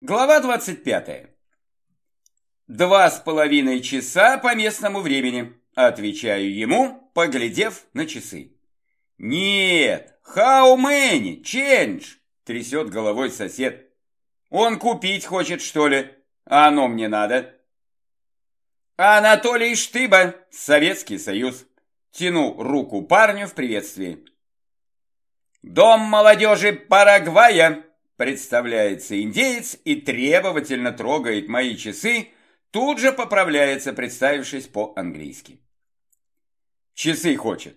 Глава 25. Два с половиной часа по местному времени, отвечаю ему, поглядев на часы. Нет, how many, change, трясет головой сосед. Он купить хочет, что ли? А оно мне надо. Анатолий Штыба, Советский Союз. Тяну руку парню в приветствии. Дом молодежи Парагвая, Представляется индеец и требовательно трогает мои часы, тут же поправляется, представившись по-английски. Часы хочет.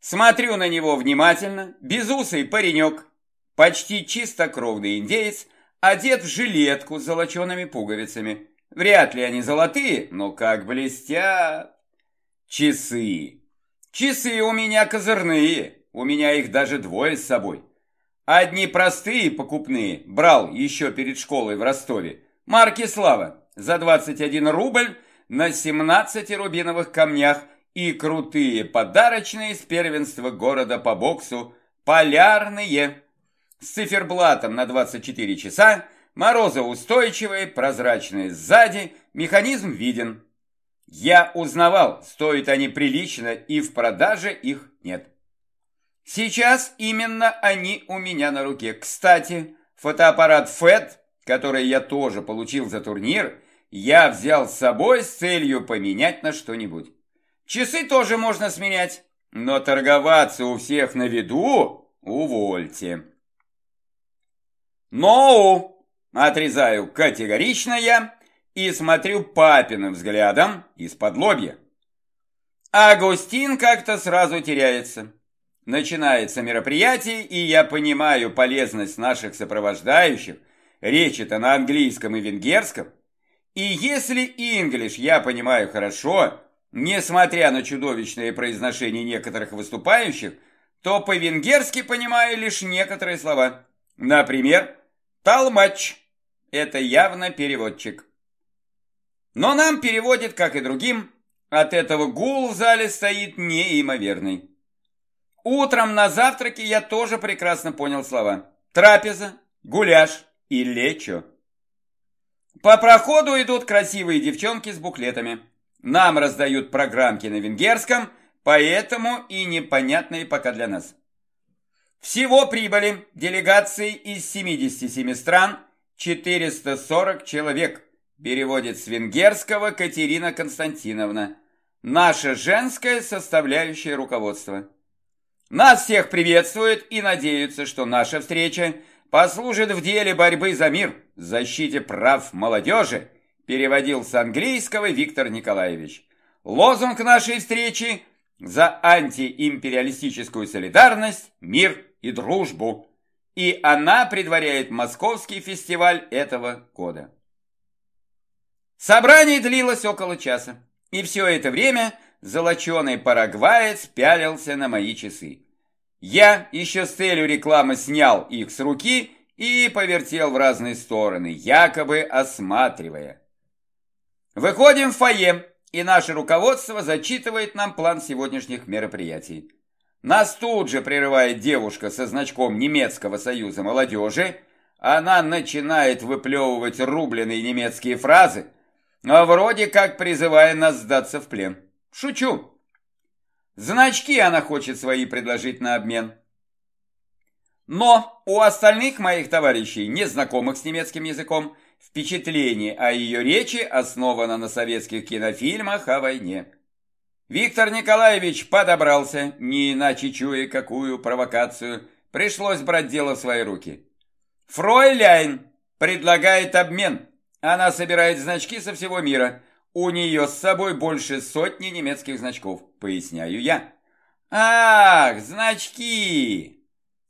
Смотрю на него внимательно, безусый паренек, почти чистокровный индеец, одет в жилетку с золочеными пуговицами. Вряд ли они золотые, но как блестят. Часы. Часы у меня козырные, у меня их даже двое с собой. Одни простые покупные брал еще перед школой в Ростове. Марки Слава за 21 рубль на 17 рубиновых камнях и крутые подарочные с первенства города по боксу полярные с циферблатом на 24 часа, морозоустойчивые, прозрачные сзади, механизм виден. Я узнавал, стоят они прилично и в продаже их нет. Сейчас именно они у меня на руке. Кстати, фотоаппарат FED, который я тоже получил за турнир, я взял с собой с целью поменять на что-нибудь. Часы тоже можно сменять, но торговаться у всех на виду увольте. Ноу! Отрезаю категорично я и смотрю папиным взглядом из-под лобья. Агустин как-то сразу теряется. Начинается мероприятие, и я понимаю полезность наших сопровождающих, речь-то на английском и венгерском. И если инглиш я понимаю хорошо, несмотря на чудовищное произношение некоторых выступающих, то по-венгерски понимаю лишь некоторые слова. Например, «талмач» – это явно переводчик. Но нам переводит, как и другим, от этого гул в зале стоит неимоверный. Утром на завтраке я тоже прекрасно понял слова. Трапеза, гуляш и лечо. По проходу идут красивые девчонки с буклетами. Нам раздают программки на венгерском, поэтому и непонятные пока для нас. Всего прибыли делегации из 77 стран 440 человек, переводит с венгерского Катерина Константиновна. Наше женское составляющее руководство. Нас всех приветствуют и надеются, что наша встреча послужит в деле борьбы за мир, защите прав молодежи, переводил с английского Виктор Николаевич. Лозунг нашей встречи за антиимпериалистическую солидарность, мир и дружбу. И она предваряет московский фестиваль этого года. Собрание длилось около часа, и все это время – золоченый парагваец пялился на мои часы. Я еще с целью рекламы снял их с руки и повертел в разные стороны, якобы осматривая. Выходим в фойе, и наше руководство зачитывает нам план сегодняшних мероприятий. Нас тут же прерывает девушка со значком немецкого союза молодежи. Она начинает выплевывать рубленые немецкие фразы, вроде как призывая нас сдаться в плен. Шучу. Значки она хочет свои предложить на обмен. Но у остальных моих товарищей, не знакомых с немецким языком, впечатление о ее речи основано на советских кинофильмах о войне. Виктор Николаевич подобрался, не иначе чуя какую провокацию, пришлось брать дело в свои руки. Фройляйн предлагает обмен. Она собирает значки со всего мира, у нее с собой больше сотни немецких значков, поясняю я. Ах, значки!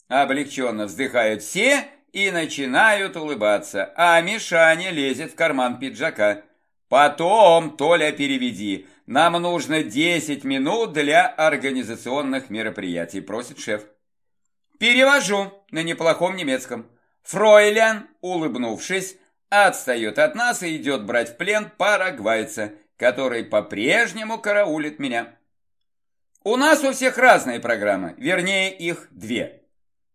Облегченно вздыхают все и начинают улыбаться, а Мишаня лезет в карман пиджака. Потом, Толя, переведи. Нам нужно 10 минут для организационных мероприятий, просит шеф. Перевожу на неплохом немецком. Фройлян, улыбнувшись, отстает от нас и идет брать в плен парагвайца, который по-прежнему караулит меня. У нас у всех разные программы, вернее их две.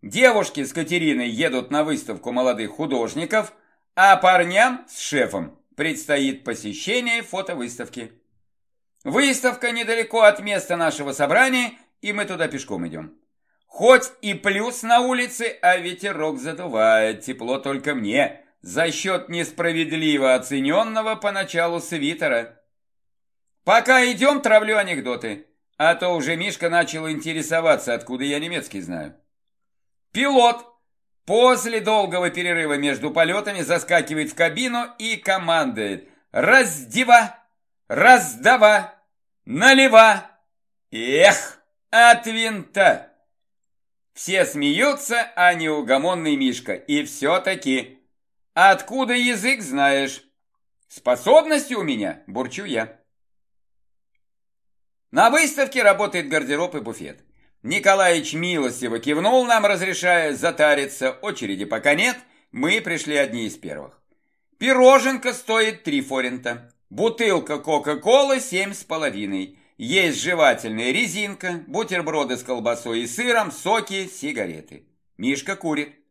Девушки с Катериной едут на выставку молодых художников, А парням с шефом предстоит посещение фотовыставки. Выставка недалеко от места нашего собрания, и мы туда пешком идем. Хоть и плюс на улице, а ветерок задувает, тепло только мне, за счет несправедливо оцененного поначалу свитера. Пока идем, травлю анекдоты, а то уже Мишка начал интересоваться, откуда я немецкий знаю. Пилот после долгого перерыва между полетами заскакивает в кабину и командует «Раздева! Раздава! Налева!» Эх, от винта! Все смеются, а неугомонный Мишка. И все-таки. Откуда язык знаешь? Способности у меня, бурчу я. На выставке работает гардероб и буфет. Николаич милостиво кивнул нам, разрешая затариться. Очереди пока нет, мы пришли одни из первых. Пироженка стоит три форинта. Бутылка Кока-Колы семь с половиной. Есть жевательная резинка, бутерброды с колбасой и сыром, соки, сигареты. Мишка курит.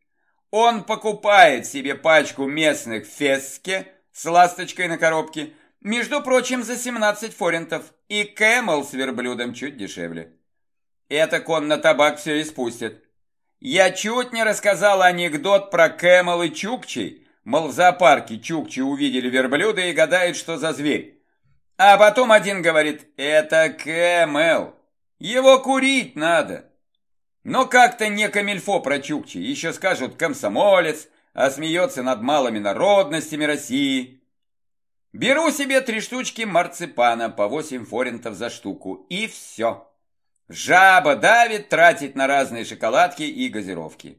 Он покупает себе пачку местных феске с ласточкой на коробке, между прочим, за 17 форинтов, и кэмел с верблюдом чуть дешевле. Это он на табак все и спустит. Я чуть не рассказал анекдот про кэмел и чукчи, мол, в зоопарке чукчи увидели верблюда и гадают, что за зверь. А потом один говорит, это Кэмэл, его курить надо. Но как-то не камильфо про Чукчи, еще скажут комсомолец, а смеется над малыми народностями России. Беру себе три штучки марципана по 8 форинтов за штуку, и все. Жаба давит тратить на разные шоколадки и газировки.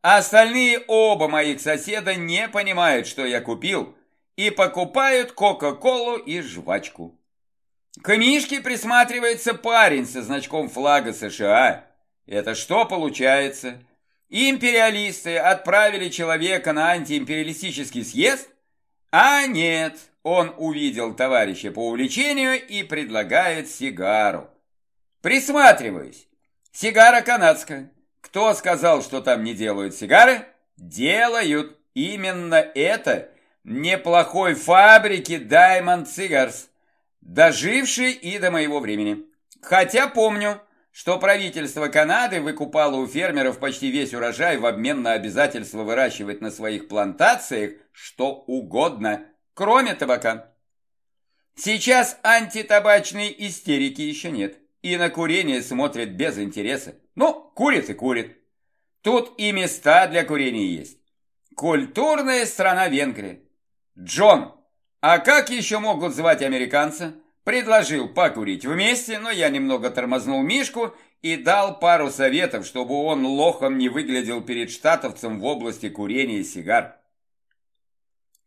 Остальные оба моих соседа не понимают, что я купил, и покупают Кока-Колу и жвачку. К Мишке присматривается парень со значком флага США. Это что получается? Империалисты отправили человека на антиимпериалистический съезд? А нет, он увидел товарища по увлечению и предлагает сигару. Присматриваюсь. Сигара канадская. Кто сказал, что там не делают сигары? Делают. Именно это неплохой фабрики Diamond Cigars, дожившей и до моего времени. Хотя помню, что правительство Канады выкупало у фермеров почти весь урожай в обмен на обязательство выращивать на своих плантациях что угодно, кроме табака. Сейчас антитабачной истерики еще нет, и на курение смотрят без интереса. Ну, курит и курит. Тут и места для курения есть. Культурная страна Венгрия. Джон, а как еще могут звать американца? Предложил покурить вместе, но я немного тормознул Мишку и дал пару советов, чтобы он лохом не выглядел перед штатовцем в области курения сигар.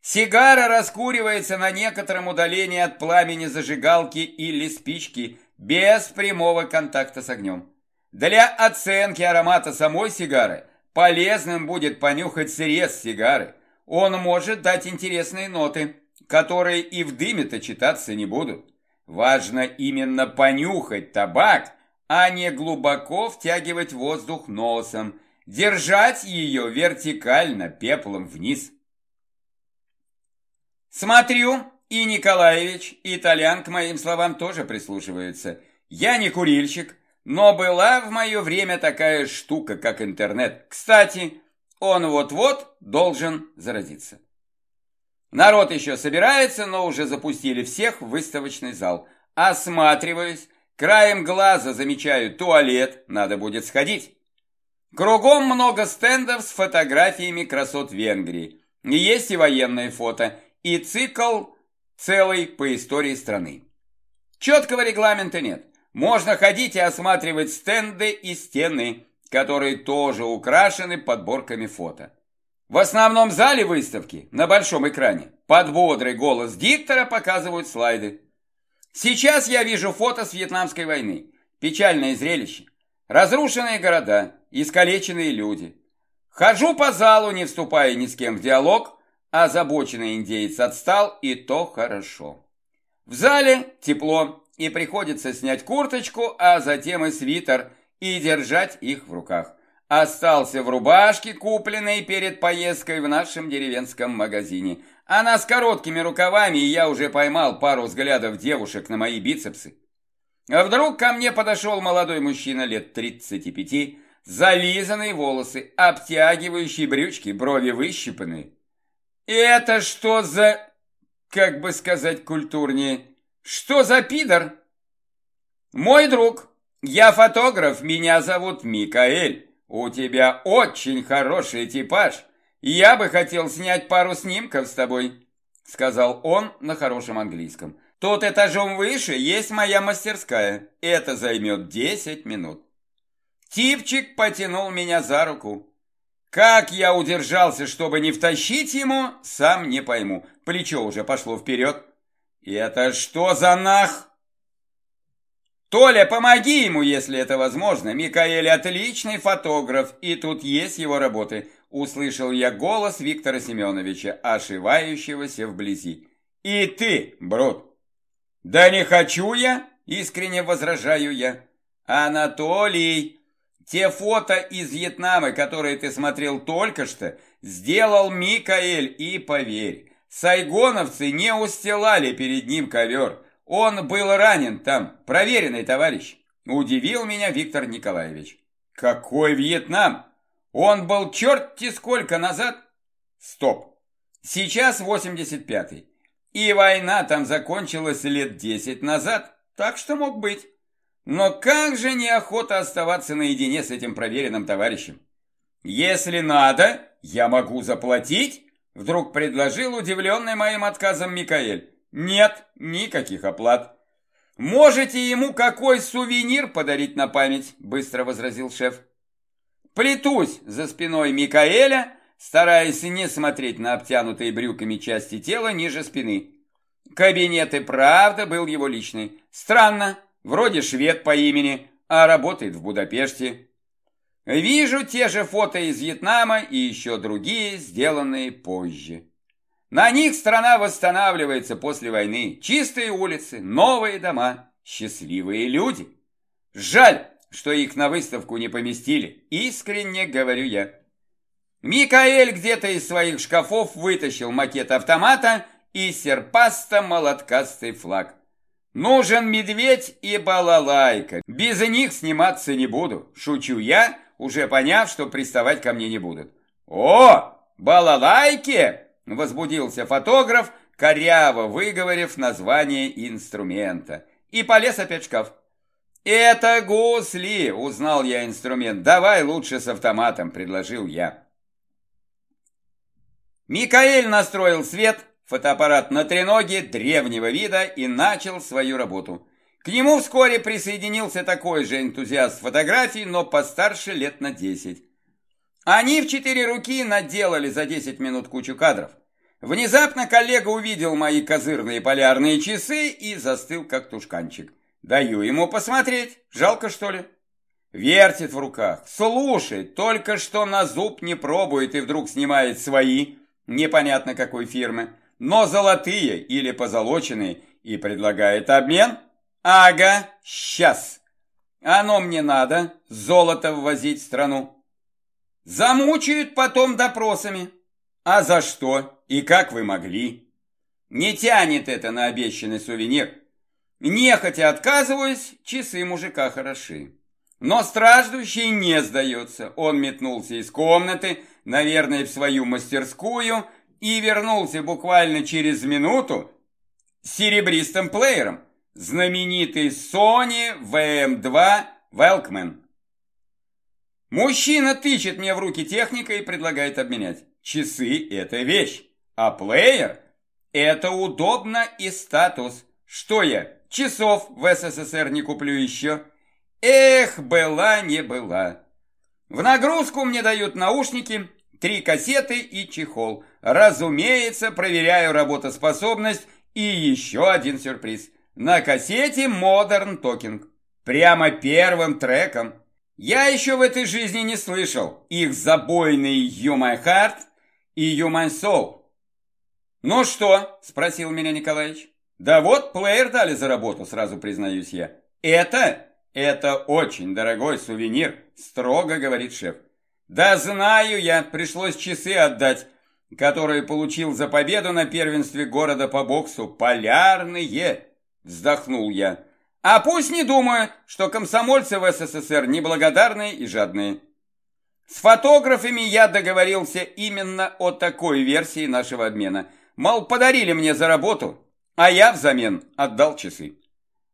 Сигара раскуривается на некотором удалении от пламени зажигалки или спички, без прямого контакта с огнем. Для оценки аромата самой сигары полезным будет понюхать срез сигары – он может дать интересные ноты, которые и в дыме-то читаться не будут. Важно именно понюхать табак, а не глубоко втягивать воздух носом, держать ее вертикально пеплом вниз. Смотрю, и Николаевич, и Толян к моим словам тоже прислушиваются. Я не курильщик, но была в мое время такая штука, как интернет. Кстати, он вот-вот должен заразиться. Народ еще собирается, но уже запустили всех в выставочный зал. Осматриваюсь, краем глаза замечаю туалет, надо будет сходить. Кругом много стендов с фотографиями красот Венгрии. Есть и военные фото, и цикл целый по истории страны. Четкого регламента нет. Можно ходить и осматривать стенды и стены, которые тоже украшены подборками фото. В основном зале выставки, на большом экране, под бодрый голос диктора показывают слайды. Сейчас я вижу фото с Вьетнамской войны. Печальное зрелище. Разрушенные города, искалеченные люди. Хожу по залу, не вступая ни с кем в диалог, озабоченный индеец отстал, и то хорошо. В зале тепло, и приходится снять курточку, а затем и свитер – и держать их в руках. Остался в рубашке, купленной перед поездкой в нашем деревенском магазине. Она с короткими рукавами, и я уже поймал пару взглядов девушек на мои бицепсы. А вдруг ко мне подошел молодой мужчина лет 35, зализанные волосы, обтягивающие брючки, брови выщипанные. «Это что за... как бы сказать культурнее... Что за пидор?» «Мой друг, я фотограф, меня зовут Микаэль. У тебя очень хороший типаж. Я бы хотел снять пару снимков с тобой», сказал он на хорошем английском. «Тут этажом выше есть моя мастерская. Это займет 10 минут». Типчик потянул меня за руку. Как я удержался, чтобы не втащить ему, сам не пойму. Плечо уже пошло вперед. Это что за нах? Толя, помоги ему, если это возможно. Микаэль отличный фотограф, и тут есть его работы. Услышал я голос Виктора Семеновича, ошивающегося вблизи. И ты, Брут. Да не хочу я, искренне возражаю я. Анатолий, те фото из Вьетнама, которые ты смотрел только что, сделал Микаэль, и поверь, сайгоновцы не устилали перед ним ковер. Он был ранен там, проверенный товарищ. Удивил меня Виктор Николаевич. Какой Вьетнам? Он был черти сколько назад? Стоп. Сейчас 85-й. И война там закончилась лет 10 назад, так что мог быть. Но как же неохота оставаться наедине с этим проверенным товарищем? Если надо, я могу заплатить, вдруг предложил удивленный моим отказом Микаэль. Нет, никаких оплат. Можете ему какой сувенир подарить на память, быстро возразил шеф. Плетусь за спиной Микаэля, стараясь не смотреть на обтянутые брюками части тела ниже спины. Кабинет и правда был его личный. Странно, Вроде швед по имени, а работает в Будапеште. Вижу те же фото из Вьетнама и еще другие, сделанные позже. На них страна восстанавливается после войны. Чистые улицы, новые дома, счастливые люди. Жаль, что их на выставку не поместили, искренне говорю я. Микаэль где-то из своих шкафов вытащил макет автомата и серпасто-молоткастый флаг. Нужен медведь и балалайка. Без них сниматься не буду. Шучу я, уже поняв, что приставать ко мне не будут. О, балалайки! Возбудился фотограф, коряво выговорив название инструмента. И полез опять в шкаф. «Это гусли!» – узнал я инструмент. «Давай лучше с автоматом», – предложил я. Микаэль настроил свет, фотоаппарат на треноге древнего вида и начал свою работу. К нему вскоре присоединился такой же энтузиаст фотографий, но постарше лет на 10. Они в четыре руки наделали за 10 минут кучу кадров. Внезапно коллега увидел мои козырные полярные часы и застыл как тушканчик. Даю ему посмотреть, жалко что ли? Вертит в руках, слушает, только что на зуб не пробует и вдруг снимает свои, непонятно какой фирмы но золотые или позолоченные, и предлагает обмен? Ага, сейчас. Оно мне надо, золото ввозить в страну. Замучают потом допросами. А за что и как вы могли? Не тянет это на обещанный сувенир. Нехотя отказываюсь, часы мужика хороши. Но страждущий не сдается. Он метнулся из комнаты, наверное, в свою мастерскую, и вернулся буквально через минуту с серебристым плеером, знаменитый Sony VM2 Welkman. Мужчина тычет мне в руки техника и предлагает обменять. Часы – это вещь, а плеер – это удобно и статус. Что я, часов в СССР не куплю еще? Эх, была не была. В нагрузку мне дают наушники, три кассеты и чехол – Разумеется, проверяю работоспособность и еще один сюрприз. На кассете Modern Talking. Прямо первым треком. Я еще в этой жизни не слышал их забойный You My Heart и You My Soul. «Ну что?» – спросил меня Николаевич. «Да вот, плеер дали за работу, сразу признаюсь я. Это? Это очень дорогой сувенир», – строго говорит шеф. Да знаю я, пришлось часы отдать, которые получил за победу на первенстве города по боксу. Полярные, вздохнул я. А пусть не думают, что комсомольцы в СССР неблагодарные и жадные. С фотографами я договорился именно о такой версии нашего обмена. Мол, подарили мне за работу, а я взамен отдал часы.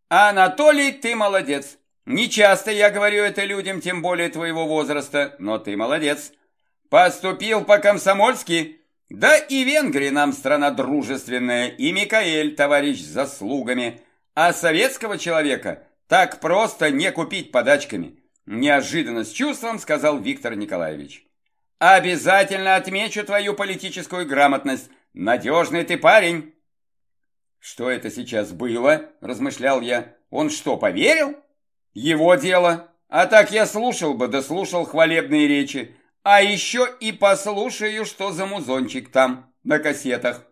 Анатолий, ты молодец. Не часто я говорю это людям, тем более твоего возраста, но ты молодец. Поступил по-комсомольски. Да и Венгрия нам страна дружественная, и Микаэль, товарищ заслугами. А советского человека так просто не купить подачками. Неожиданно с чувством сказал Виктор Николаевич. Обязательно отмечу твою политическую грамотность. Надежный ты парень. Что это сейчас было? Размышлял я. Он что, поверил? Его дело. А так я слушал бы, да хвалебные речи. А еще и послушаю, что за музончик там на кассетах.